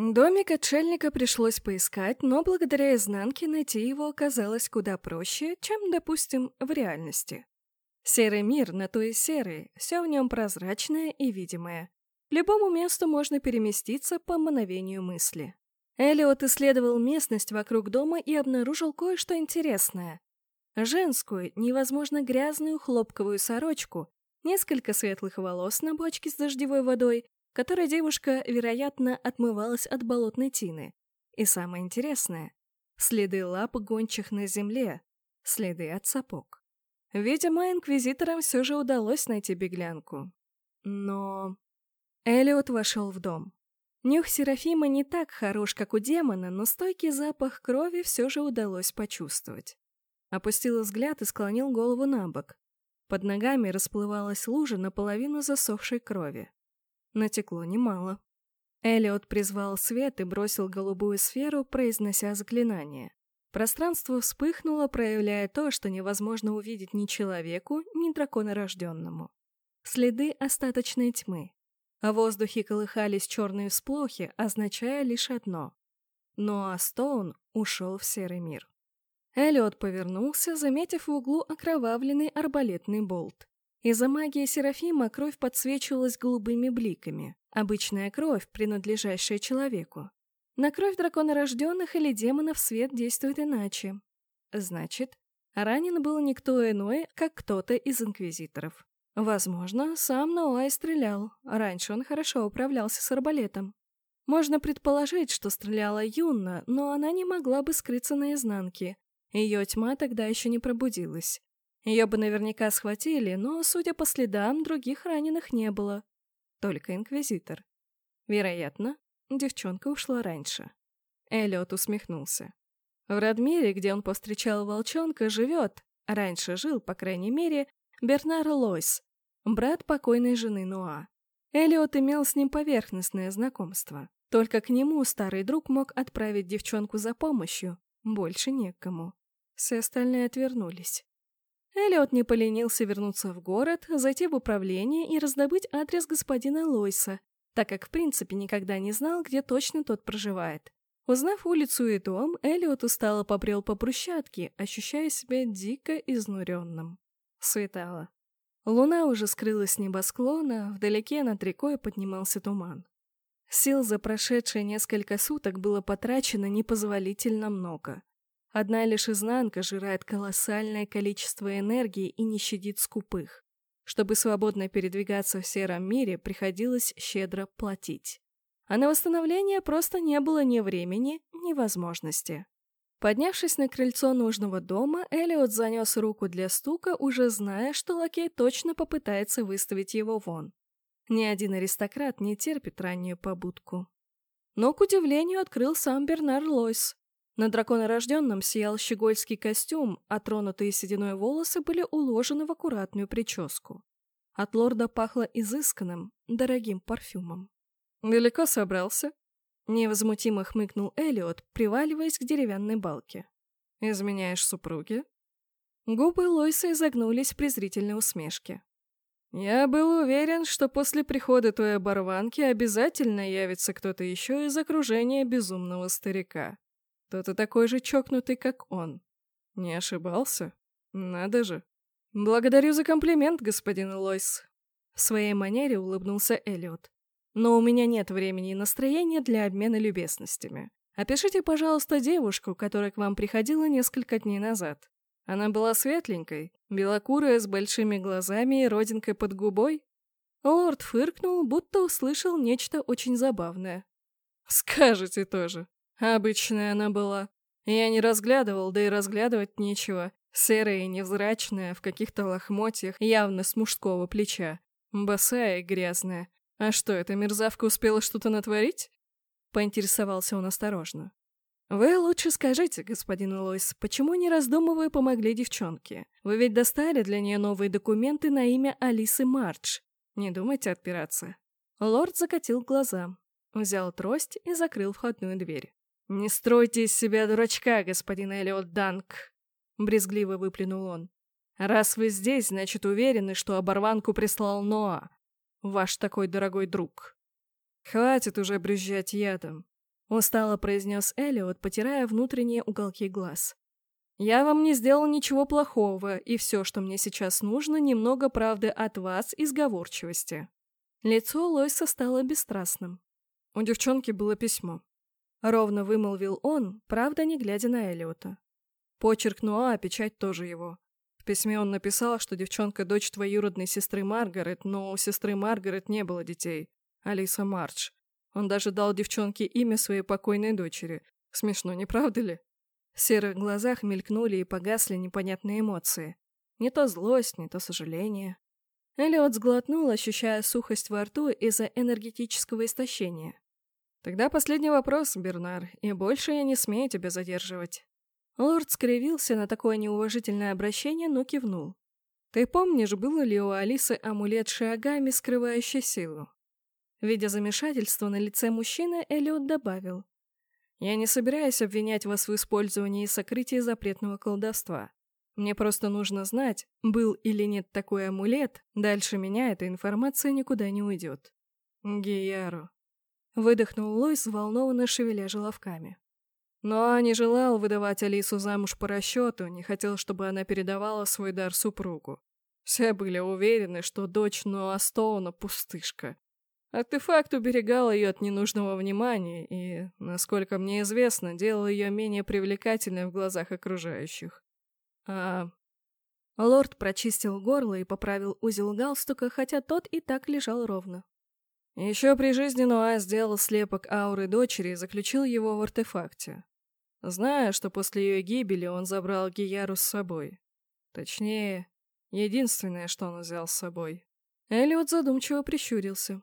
Домик отшельника пришлось поискать, но благодаря изнанке найти его оказалось куда проще, чем, допустим, в реальности. Серый мир на то и серый, все в нем прозрачное и видимое. Любому месту можно переместиться по мановению мысли. Элиот исследовал местность вокруг дома и обнаружил кое-что интересное. Женскую, невозможно грязную хлопковую сорочку, несколько светлых волос на бочке с дождевой водой, которой девушка, вероятно, отмывалась от болотной тины. И самое интересное — следы лап гончих на земле, следы от сапог. Видимо, инквизиторам все же удалось найти беглянку. Но... Элиот вошел в дом. Нюх Серафима не так хорош, как у демона, но стойкий запах крови все же удалось почувствовать. Опустил взгляд и склонил голову на бок. Под ногами расплывалась лужа наполовину засохшей крови. Натекло немало. Элиот призвал свет и бросил голубую сферу, произнося заклинание. Пространство вспыхнуло, проявляя то, что невозможно увидеть ни человеку, ни драконорожденному. Следы остаточной тьмы. В воздухе колыхались черные всплохи, означая лишь одно. Но Астоун ушел в серый мир. Эллиот повернулся, заметив в углу окровавленный арбалетный болт. Из-за магии Серафима кровь подсвечивалась голубыми бликами. Обычная кровь, принадлежащая человеку. На кровь драконорожденных или демонов свет действует иначе. Значит, ранен был никто иной, как кто-то из инквизиторов. Возможно, сам Ноай стрелял. Раньше он хорошо управлялся с арбалетом. Можно предположить, что стреляла Юнна, но она не могла бы скрыться наизнанке. Ее тьма тогда еще не пробудилась. Ее бы наверняка схватили, но, судя по следам, других раненых не было. Только инквизитор. Вероятно, девчонка ушла раньше. Эллиот усмехнулся. В Радмире, где он повстречал волчонка, живет, раньше жил, по крайней мере, Бернар Лойс, брат покойной жены Нуа. Эллиот имел с ним поверхностное знакомство. Только к нему старый друг мог отправить девчонку за помощью, больше некому. Все остальные отвернулись. Эллиот не поленился вернуться в город, зайти в управление и раздобыть адрес господина Лойса, так как в принципе никогда не знал, где точно тот проживает. Узнав улицу и дом, Эллиот устало побрел по брусчатке, ощущая себя дико изнуренным. Светало. Луна уже скрылась с небосклона, вдалеке над рекой поднимался туман. Сил за прошедшие несколько суток было потрачено непозволительно много. Одна лишь изнанка жирает колоссальное количество энергии и не щадит скупых. Чтобы свободно передвигаться в сером мире, приходилось щедро платить. А на восстановление просто не было ни времени, ни возможности. Поднявшись на крыльцо нужного дома, Элиот занес руку для стука, уже зная, что лакей точно попытается выставить его вон. Ни один аристократ не терпит раннюю побудку. Но, к удивлению, открыл сам Бернар Лойс. На драконорожденном сиял щегольский костюм, а тронутые сединой волосы были уложены в аккуратную прическу. От лорда пахло изысканным, дорогим парфюмом. «Далеко собрался?» Невозмутимо хмыкнул Элиот, приваливаясь к деревянной балке. «Изменяешь супруге?» Губы Лойса изогнулись в презрительной усмешке. «Я был уверен, что после прихода твоей оборванки обязательно явится кто-то еще из окружения безумного старика то ты такой же чокнутый, как он. Не ошибался? Надо же. Благодарю за комплимент, господин Лойс. В своей манере улыбнулся Эллиот. Но у меня нет времени и настроения для обмена любезностями. Опишите, пожалуйста, девушку, которая к вам приходила несколько дней назад. Она была светленькой, белокурая, с большими глазами и родинкой под губой. Лорд фыркнул, будто услышал нечто очень забавное. «Скажете тоже», Обычная она была. Я не разглядывал, да и разглядывать нечего. Серая и невзрачная, в каких-то лохмотьях, явно с мужского плеча. Босая и грязная. А что, эта мерзавка успела что-то натворить? Поинтересовался он осторожно. «Вы лучше скажите, господин Лойс, почему, не раздумывая, помогли девчонке? Вы ведь достали для нее новые документы на имя Алисы Мардж. Не думайте отпираться». Лорд закатил глаза, взял трость и закрыл входную дверь. «Не стройте из себя дурачка, господин Элиот Данк!» — брезгливо выплюнул он. «Раз вы здесь, значит, уверены, что оборванку прислал Ноа, ваш такой дорогой друг. Хватит уже брюзжать ядом. Устало произнес Элиот, потирая внутренние уголки глаз. «Я вам не сделал ничего плохого, и все, что мне сейчас нужно, немного правды от вас и сговорчивости». Лицо Лойса стало бесстрастным. У девчонки было письмо. Ровно вымолвил он, правда, не глядя на Элиота. Почерк Нуа, печать тоже его. В письме он написал, что девчонка дочь двоюродной сестры Маргарет, но у сестры Маргарет не было детей. Алиса Мардж. Он даже дал девчонке имя своей покойной дочери. Смешно, не правда ли? В серых глазах мелькнули и погасли непонятные эмоции. Не то злость, не то сожаление. Элиот сглотнул, ощущая сухость во рту из-за энергетического истощения. «Тогда последний вопрос, Бернар, и больше я не смею тебя задерживать». Лорд скривился на такое неуважительное обращение, но кивнул. «Ты помнишь, был ли у Алисы амулет Шиагами, скрывающий силу?» Видя замешательство на лице мужчины, Элиот добавил. «Я не собираюсь обвинять вас в использовании и сокрытии запретного колдовства. Мне просто нужно знать, был или нет такой амулет, дальше меня эта информация никуда не уйдет». «Гияру», — выдохнул Лойс, взволнованно шевеля желовками. Но не желал выдавать Алису замуж по расчету, не хотел, чтобы она передавала свой дар супругу. Все были уверены, что дочь Ноа Стоуна пустышка. Артефакт уберегал ее от ненужного внимания и, насколько мне известно, делал ее менее привлекательной в глазах окружающих. А... Лорд прочистил горло и поправил узел галстука, хотя тот и так лежал ровно. Еще при жизни Ноа сделал слепок ауры дочери и заключил его в артефакте. Зная, что после ее гибели он забрал Гияру с собой. Точнее, единственное, что он взял с собой. Элliot задумчиво прищурился.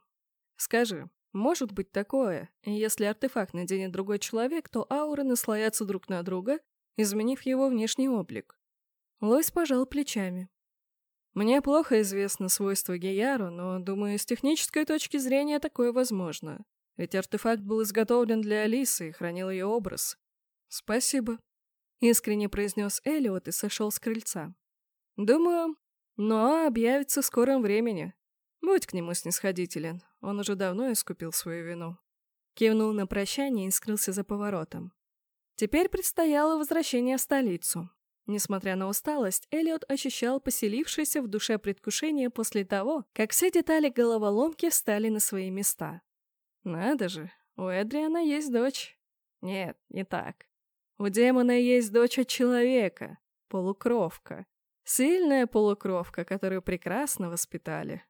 «Скажи, может быть такое, если артефакт наденет другой человек, то ауры наслоятся друг на друга, изменив его внешний облик?» Лойс пожал плечами. Мне плохо известно свойства Геяру, но, думаю, с технической точки зрения такое возможно. Ведь артефакт был изготовлен для Алисы и хранил ее образ. «Спасибо», — искренне произнес Элиот и сошел с крыльца. «Думаю, Ноа объявится в скором времени. Будь к нему снисходителен, он уже давно искупил свою вину». Кивнул на прощание и скрылся за поворотом. Теперь предстояло возвращение в столицу. Несмотря на усталость, Элliot ощущал поселившееся в душе предвкушение после того, как все детали головоломки встали на свои места. Надо же, у Эдриана есть дочь. Нет, не так. У демона есть дочь от человека, полукровка. Сильная полукровка, которую прекрасно воспитали.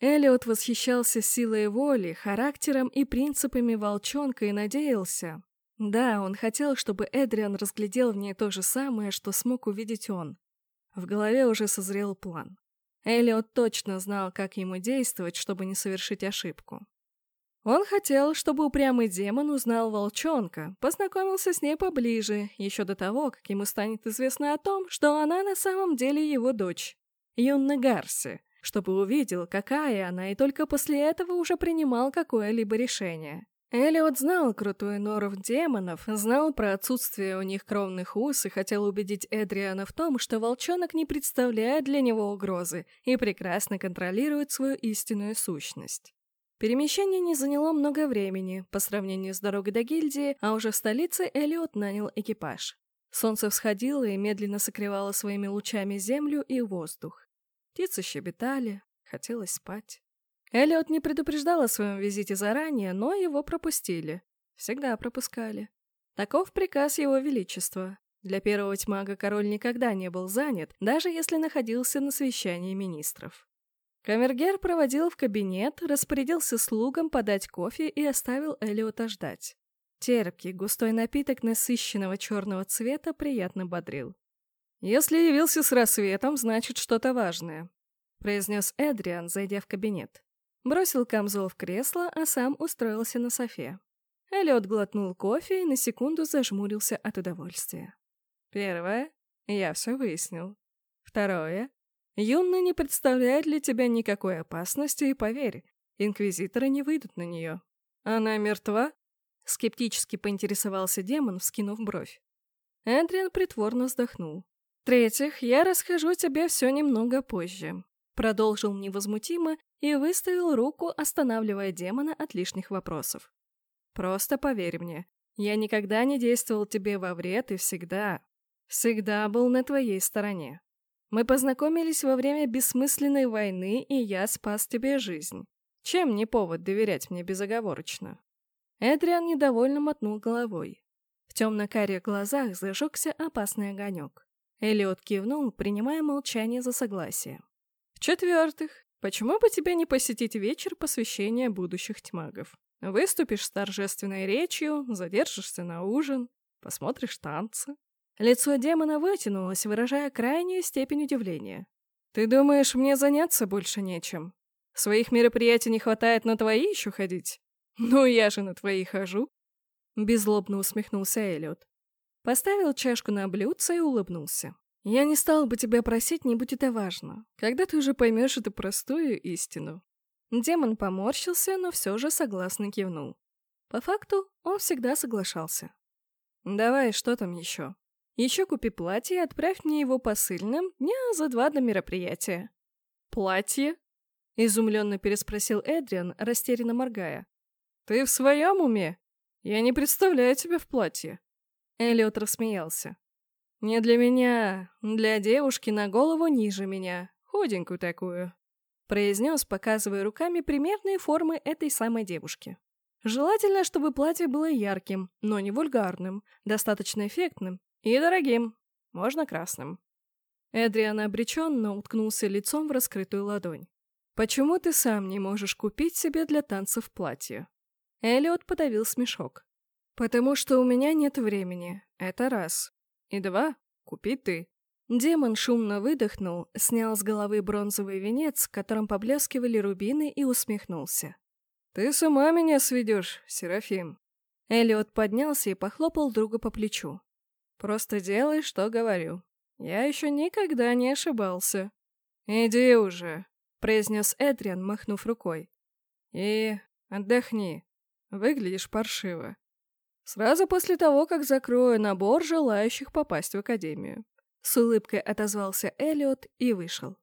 Элиот восхищался силой воли, характером и принципами волчонка и надеялся, да, он хотел, чтобы Эдриан разглядел в ней то же самое, что смог увидеть он. В голове уже созрел план. Элиот точно знал, как ему действовать, чтобы не совершить ошибку. Он хотел, чтобы упрямый демон узнал волчонка, познакомился с ней поближе, еще до того, как ему станет известно о том, что она на самом деле его дочь, Юнна Гарси, чтобы увидел, какая она, и только после этого уже принимал какое-либо решение. Элиот знал крутую нору демонов, знал про отсутствие у них кровных уз и хотел убедить Эдриана в том, что волчонок не представляет для него угрозы и прекрасно контролирует свою истинную сущность. Перемещение не заняло много времени по сравнению с дорогой до гильдии, а уже в столице Элиот нанял экипаж. Солнце всходило и медленно согревало своими лучами землю и воздух. Птицы щебетали, хотелось спать. Эллиот не предупреждал о своем визите заранее, но его пропустили. Всегда пропускали. Таков приказ его величества. Для первого тьмага король никогда не был занят, даже если находился на совещании министров. Камергер проводил в кабинет, распорядился слугам подать кофе и оставил Элиота ждать. Терпкий, густой напиток насыщенного черного цвета приятно бодрил. «Если явился с рассветом, значит что-то важное», — произнес Эдриан, зайдя в кабинет. Бросил камзол в кресло, а сам устроился на софе. Эллиот глотнул кофе и на секунду зажмурился от удовольствия. Первое. Я все выяснил. Второе. Юнна не представляет для тебя никакой опасности, и поверь, инквизиторы не выйдут на нее. Она мертва? Скептически поинтересовался демон, вскинув бровь. Эдриан притворно вздохнул. В-третьих, я расскажу тебе все немного позже. Продолжил невозмутимо и выставил руку, останавливая демона от лишних вопросов. Просто поверь мне, я никогда не действовал тебе во вред и всегда, всегда был на твоей стороне. Мы познакомились во время бессмысленной войны, и я спас тебе жизнь. Чем не повод доверять мне безоговорочно?» Эдриан недовольно мотнул головой. В темно-карих глазах зажегся опасный огонек. Элиот кивнул, принимая молчание за согласие. «В-четвертых, почему бы тебе не посетить вечер посвящения будущих тьмагов? Выступишь с торжественной речью, задержишься на ужин, посмотришь танцы». Лицо демона вытянулось, выражая крайнюю степень удивления. «Ты думаешь, мне заняться больше нечем? Своих мероприятий не хватает на твои еще ходить? Ну, я же на твои хожу!» Беззлобно усмехнулся Эллиот. Поставил чашку на блюдце и улыбнулся. «Я не стал бы тебя просить, не будь это важно. Когда ты уже поймешь эту простую истину?» Демон поморщился, но все же согласно кивнул. По факту, он всегда соглашался. «Давай, что там еще?» Еще купи платье и отправь мне его посыльным дня за два до мероприятия». «Платье?» — изумленно переспросил Эдриан, растерянно моргая. «Ты в своем уме? Я не представляю тебя в платье». Эллиот рассмеялся. «Не для меня, для девушки на голову ниже меня, худенькую такую», произнес, показывая руками примерные формы этой самой девушки. Желательно, чтобы платье было ярким, но не вульгарным, достаточно эффектным и дорогим. Можно красным. Эдриан обреченно уткнулся лицом в раскрытую ладонь. «Почему ты сам не можешь купить себе для танцев платье?» Элиот подавил смешок. «Потому что у меня нет времени. Это раз. И два. Купи ты». Демон шумно выдохнул, снял с головы бронзовый венец, которым поблескивали рубины, и усмехнулся. «Ты с ума меня сведешь, Серафим!» Элиот поднялся и похлопал друга по плечу. Просто делай, что говорю. Я еще никогда не ошибался. Иди уже, произнес Эдриан, махнув рукой. И отдохни. Выглядишь паршиво. Сразу после того, как закрою набор желающих попасть в академию. С улыбкой отозвался Эллиот и вышел.